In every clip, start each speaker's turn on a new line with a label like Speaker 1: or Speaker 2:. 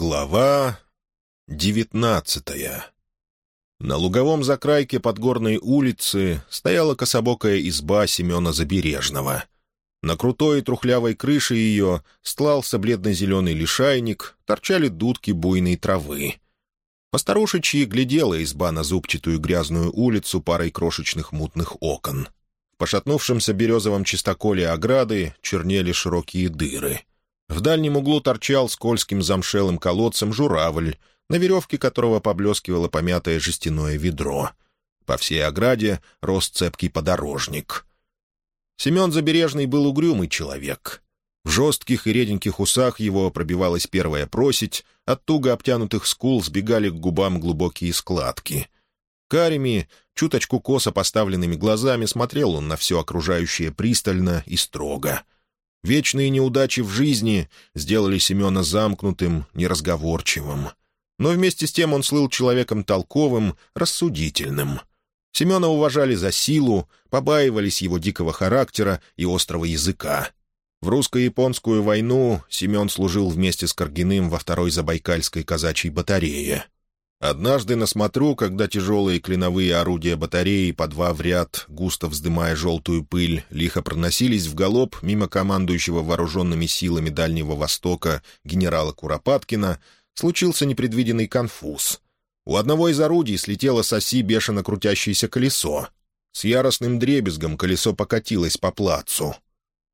Speaker 1: Глава девятнадцатая На луговом закрайке Подгорной улицы стояла кособокая изба Семена Забережного. На крутой трухлявой крыше ее стлался бледно-зеленый лишайник, торчали дудки буйной травы. Постарушечьи глядела изба на зубчатую грязную улицу парой крошечных мутных окон. В пошатнувшемся березовом чистоколе ограды чернели широкие дыры — в дальнем углу торчал скользким замшелым колодцем журавль, на веревке которого поблескивало помятое жестяное ведро. По всей ограде рос цепкий подорожник. Семен Забережный был угрюмый человек. В жестких и реденьких усах его пробивалась первая просить, от туго обтянутых скул сбегали к губам глубокие складки. Карими, чуточку косо поставленными глазами смотрел он на все окружающее пристально и строго — Вечные неудачи в жизни сделали Семена замкнутым, неразговорчивым. Но вместе с тем он слыл человеком толковым, рассудительным. Семена уважали за силу, побаивались его дикого характера и острого языка. В русско-японскую войну Семен служил вместе с Каргиным во второй Забайкальской казачьей батарее — Однажды на смотру, когда тяжелые клиновые орудия батареи по два в ряд, густо вздымая желтую пыль, лихо проносились в галоп мимо командующего вооруженными силами Дальнего Востока генерала Куропаткина, случился непредвиденный конфуз. У одного из орудий слетело с оси бешено крутящееся колесо. С яростным дребезгом колесо покатилось по плацу.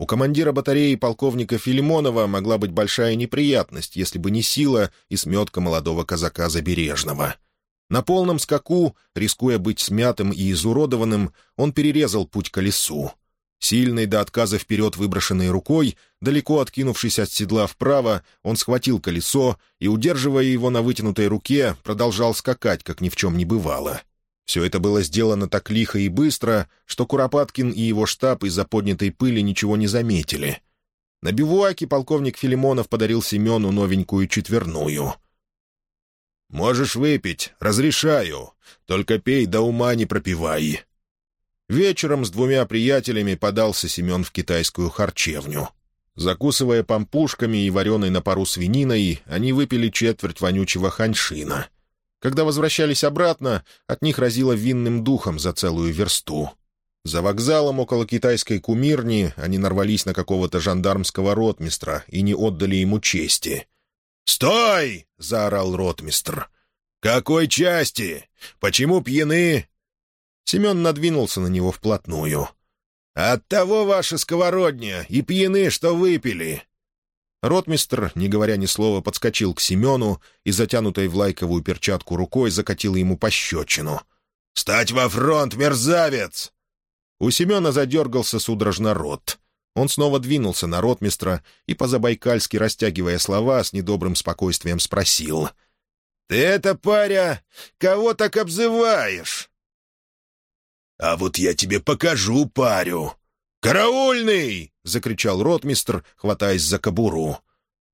Speaker 1: У командира батареи полковника Филимонова могла быть большая неприятность, если бы не сила и сметка молодого казака Забережного. На полном скаку, рискуя быть смятым и изуродованным, он перерезал путь колесу. Сильной до отказа вперед выброшенной рукой, далеко откинувшись от седла вправо, он схватил колесо и, удерживая его на вытянутой руке, продолжал скакать, как ни в чем не бывало. Все это было сделано так лихо и быстро, что Куропаткин и его штаб из-за поднятой пыли ничего не заметили. На бивуаке полковник Филимонов подарил Семену новенькую четверную. «Можешь выпить, разрешаю, только пей до ума не пропивай». Вечером с двумя приятелями подался Семен в китайскую харчевню. Закусывая пампушками и вареной на пару свининой, они выпили четверть вонючего ханьшина — когда возвращались обратно, от них разило винным духом за целую версту. За вокзалом около китайской кумирни они нарвались на какого-то жандармского ротмистра и не отдали ему чести. «Стой!» — заорал ротмистр. «Какой части? Почему пьяны?» Семен надвинулся на него вплотную. «От того ваша сковородня и пьяны, что выпили. Ротмистр, не говоря ни слова, подскочил к Семену и, затянутой в лайковую перчатку рукой, закатил ему пощечину. «Стать во фронт, мерзавец!» У Семена задергался судорожно рот. Он снова двинулся на ротмистра и, по-забайкальски растягивая слова, с недобрым спокойствием спросил. «Ты это, паря, кого так обзываешь?» «А вот я тебе покажу парю!» «Караульный!» — закричал ротмистр, хватаясь за кобуру.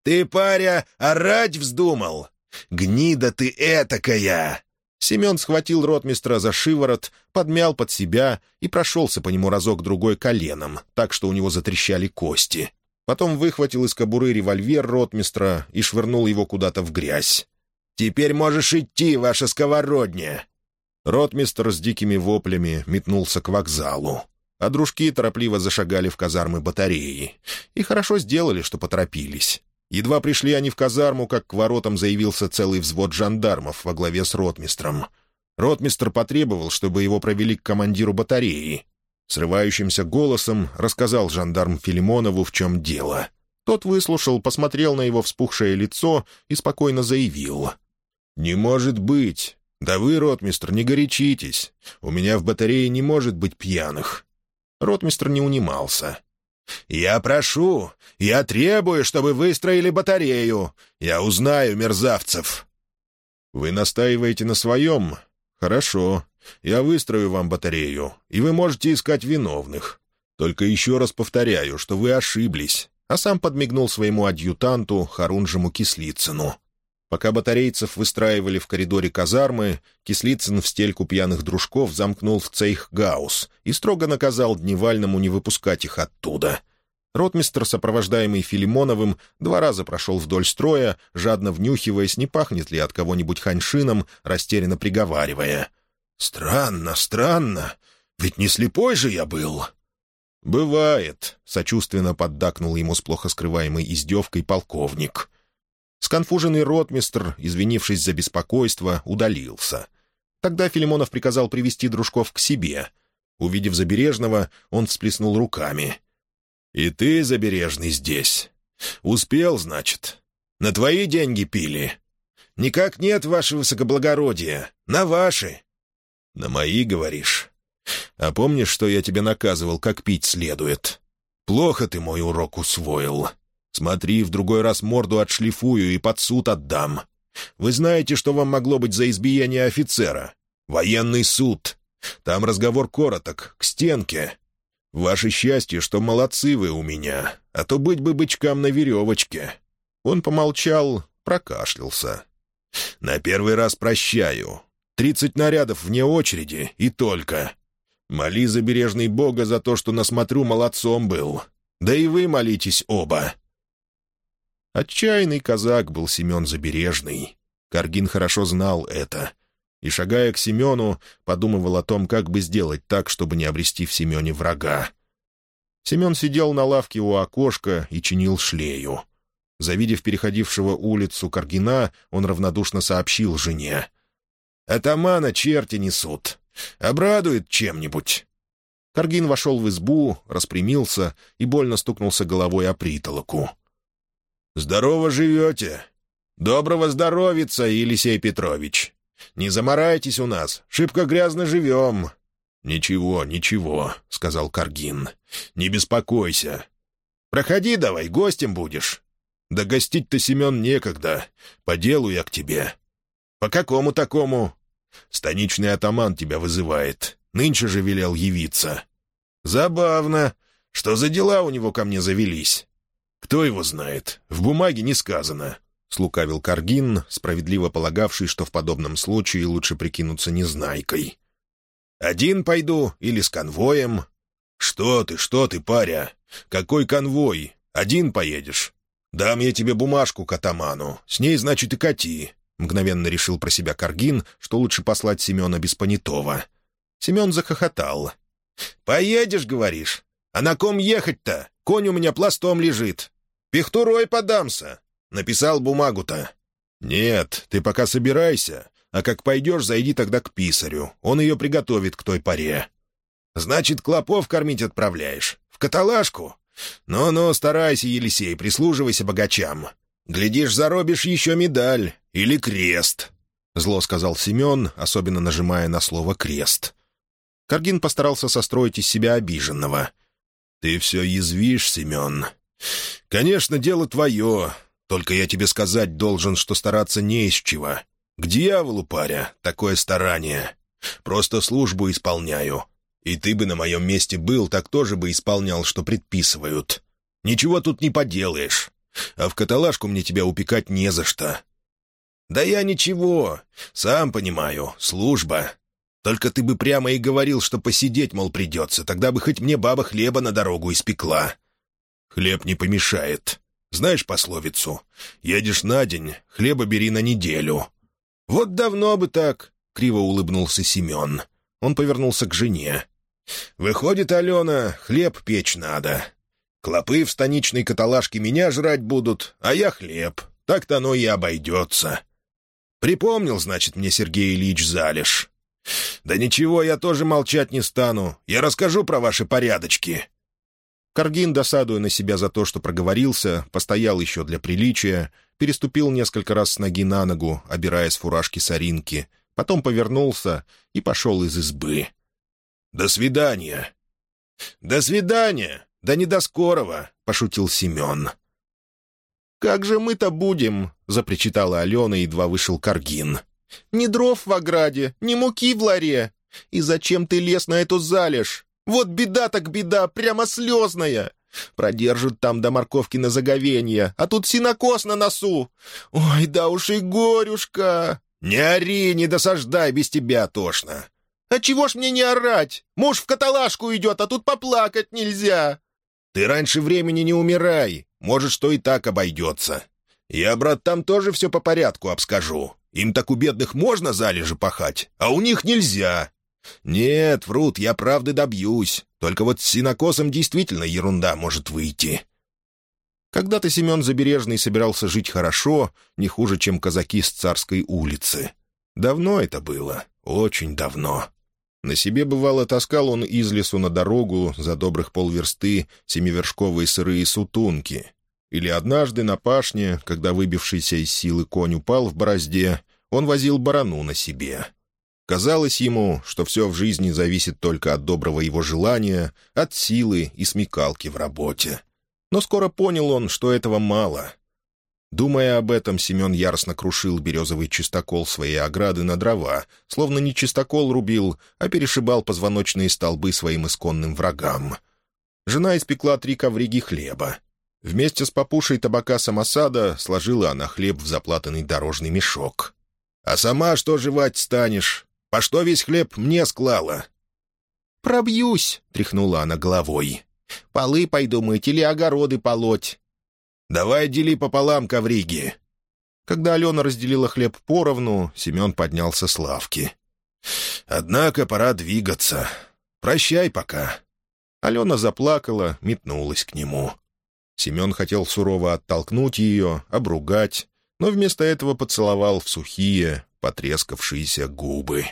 Speaker 1: «Ты, паря, орать вздумал? Гнида ты этакая!» Семен схватил ротмистра за шиворот, подмял под себя и прошелся по нему разок-другой коленом, так что у него затрещали кости. Потом выхватил из кобуры револьвер ротмистра и швырнул его куда-то в грязь. «Теперь можешь идти, ваша сковородня!» Ротмистр с дикими воплями метнулся к вокзалу а дружки торопливо зашагали в казармы батареи. И хорошо сделали, что поторопились. Едва пришли они в казарму, как к воротам заявился целый взвод жандармов во главе с ротмистром. Ротмистр потребовал, чтобы его провели к командиру батареи. Срывающимся голосом рассказал жандарм Филимонову, в чем дело. Тот выслушал, посмотрел на его вспухшее лицо и спокойно заявил. «Не может быть! Да вы, ротмистр, не горячитесь! У меня в батарее не может быть пьяных. Ротмистр не унимался. «Я прошу, я требую, чтобы выстроили батарею. Я узнаю мерзавцев». «Вы настаиваете на своем? Хорошо. Я выстрою вам батарею, и вы можете искать виновных. Только еще раз повторяю, что вы ошиблись». А сам подмигнул своему адъютанту Харунжему Кислицыну. Пока батарейцев выстраивали в коридоре казармы, Кислицын в стельку пьяных дружков замкнул в цейх Гаус и строго наказал Дневальному не выпускать их оттуда. Ротмистр, сопровождаемый Филимоновым, два раза прошел вдоль строя, жадно внюхиваясь, не пахнет ли от кого-нибудь ханьшином, растерянно приговаривая. «Странно, странно. Ведь не слепой же я был». «Бывает», — сочувственно поддакнул ему с плохо скрываемой издевкой полковник. Сконфуженный ротмистр, извинившись за беспокойство, удалился. Тогда Филимонов приказал привести дружков к себе. Увидев Забережного, он всплеснул руками. «И ты, Забережный, здесь. Успел, значит. На твои деньги пили?» «Никак нет, ваше высокоблагородие. На ваши». «На мои, говоришь? А помнишь, что я тебе наказывал, как пить следует? Плохо ты мой урок усвоил. Смотри, в другой раз морду отшлифую и под суд отдам. Вы знаете, что вам могло быть за избиение офицера? Военный суд. Там разговор короток, к стенке. Ваше счастье, что молодцы вы у меня, а то быть бы бычкам на веревочке». Он помолчал, прокашлялся. «На первый раз прощаю. Тридцать нарядов вне очереди и только. Моли забережный Бога за то, что насмотрю молодцом был. Да и вы молитесь оба». Отчаянный казак был Семен Забережный. Каргин хорошо знал это — и, шагая к Семену, подумывал о том, как бы сделать так, чтобы не обрести в Семене врага. Семен сидел на лавке у окошка и чинил шлею. Завидев переходившего улицу Каргина, он равнодушно сообщил жене. «Атамана черти несут. Обрадует чем-нибудь». Каргин вошел в избу, распрямился и больно стукнулся головой о притолоку. «Здорово живете! Доброго здоровица, Елисей Петрович! Не заморайтесь у нас, шибко грязно живем». «Ничего, ничего», — сказал Каргин. «Не беспокойся. Проходи давай, гостем будешь». «Да гостить-то, Семен, некогда. По делу я к тебе». «По какому такому?» «Станичный атаман тебя вызывает. Нынче же велел явиться». «Забавно. Что за дела у него ко мне завелись?» «Кто его знает? В бумаге не сказано. — слукавил Каргин, справедливо полагавший, что в подобном случае лучше прикинуться незнайкой. «Один пойду или с конвоем?» «Что ты, что ты, паря? Какой конвой? Один поедешь?» «Дам я тебе бумажку к атаману. С ней, значит, и кати». Мгновенно решил про себя Каргин, что лучше послать Семена без понятого. Семен захохотал. «Поедешь, говоришь? А на ком ехать-то? Конь у меня пластом лежит. Пихтурой подамся. Написал бумагу-то?» «Нет, ты пока собирайся, а как пойдешь, зайди тогда к писарю. Он ее приготовит к той паре». «Значит, клопов кормить отправляешь? В каталажку? Ну-ну, старайся, Елисей, прислуживайся богачам. Глядишь, заробишь еще медаль или крест». Зло сказал Семен, особенно нажимая на слово «крест». Каргин постарался состроить из себя обиженного. «Ты все язвишь, Семен. Конечно, дело твое, только я тебе сказать должен, что стараться не из чего. К дьяволу, паря, такое старание. Просто службу исполняю. И ты бы на моем месте был, так тоже бы исполнял, что предписывают. Ничего тут не поделаешь. А в каталажку мне тебя упекать не за что. Да я ничего. Сам понимаю, служба. Только ты бы прямо и говорил, что посидеть, мол, придется, тогда бы хоть мне баба хлеба на дорогу испекла. Хлеб не помешает. Знаешь пословицу? Едешь на день, хлеба бери на неделю». «Вот давно бы так», — криво улыбнулся Семен. Он повернулся к жене. «Выходит, Алена, хлеб печь надо. Клопы в станичной каталажке меня жрать будут, а я хлеб. Так-то оно и обойдется». «Припомнил, значит, мне Сергей Ильич Залиш». «Да ничего, я тоже молчать не стану. Я расскажу про ваши порядочки. Каргин, досадуя на себя за то, что проговорился, постоял еще для приличия, переступил несколько раз с ноги на ногу, обирая с фуражки соринки, потом повернулся и пошел из избы. «До свидания!» «До свидания! Да не до скорого!» — пошутил Семен. «Как же мы-то будем?» — запричитала Алена, едва вышел Каргин. «Ни дров в ограде, ни муки в ларе. И зачем ты лез на эту залежь? Вот беда так беда, прямо слезная. Продержат там до морковки на заговенье, а тут синокос на носу. Ой, да уж и горюшка. Не ори, не досаждай, без тебя тошно. А чего ж мне не орать? Муж в каталажку идет, а тут поплакать нельзя. Ты раньше времени не умирай. Может, что и так обойдется. Я, брат, там тоже все по порядку обскажу. Им так у бедных можно залежи пахать, а у них нельзя. Нет, врут, я правды добьюсь. Только вот с синокосом действительно ерунда может выйти. Когда-то Семен Забережный собирался жить хорошо, не хуже, чем казаки с царской улицы. Давно это было, очень давно. На себе, бывало, таскал он из лесу на дорогу за добрых полверсты семивершковые сырые сутунки. Или однажды на пашне, когда выбившийся из силы конь упал в борозде, он возил барану на себе. Казалось ему, что все в жизни зависит только от доброго его желания, от силы и смекалки в работе. Но скоро понял он, что этого мало. Думая об этом, Семен яростно крушил березовый чистокол своей ограды на дрова, словно не чистокол рубил, а перешибал позвоночные столбы своим исконным врагам. Жена испекла три ковриги хлеба. Вместе с попушей табака самосада сложила она хлеб в заплатанный дорожный мешок. «А сама что жевать станешь? По что весь хлеб мне склала?»
Speaker 2: «Пробьюсь», — тряхнула она головой. «Полы пойду мыть или огороды полоть.
Speaker 1: «Давай дели пополам, ковриги!»
Speaker 2: Когда Алена разделила хлеб поровну, Семен поднялся с лавки.
Speaker 1: «Однако пора двигаться. Прощай пока».
Speaker 2: Алена заплакала, метнулась к нему. Семен хотел сурово оттолкнуть ее, обругать, но вместо этого поцеловал в сухие, потрескавшиеся губы.